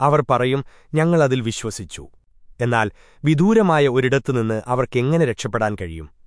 അവർ പറയും ഞങ്ങളതിൽ വിശ്വസിച്ചു. എന്നാൽ വിദൂരമായ ഒരിടത്തുനിന്ന് അവർക്കെങ്ങനെ രക്ഷപ്പെടാൻ കഴിയും?